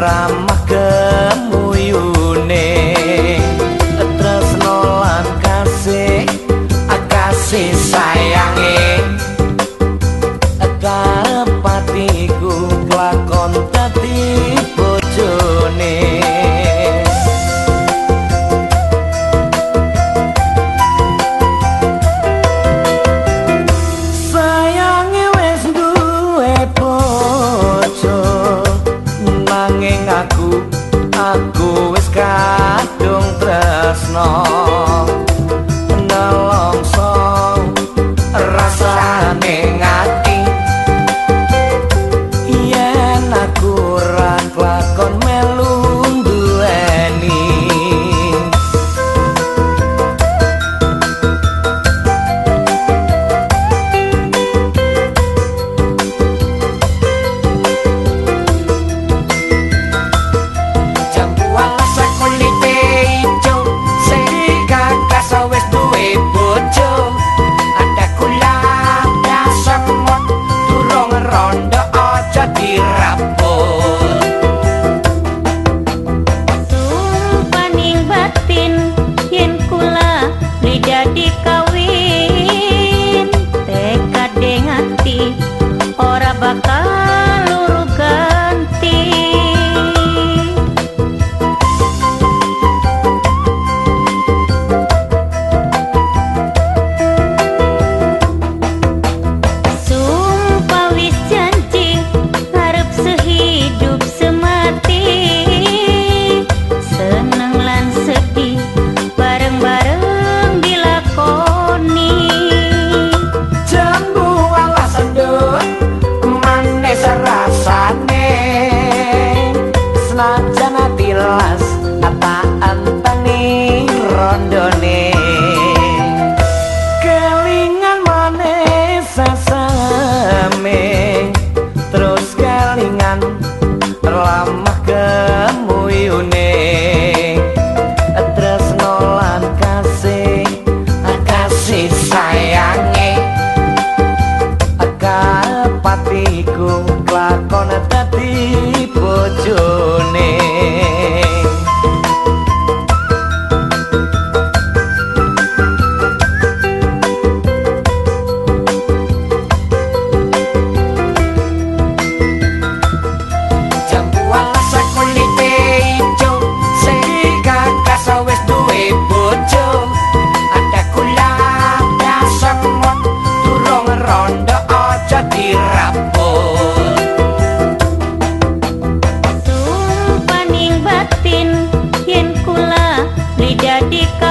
ramah kemuyune tresno lan kasih kasih sayange. Karep tresno kasih Кубика.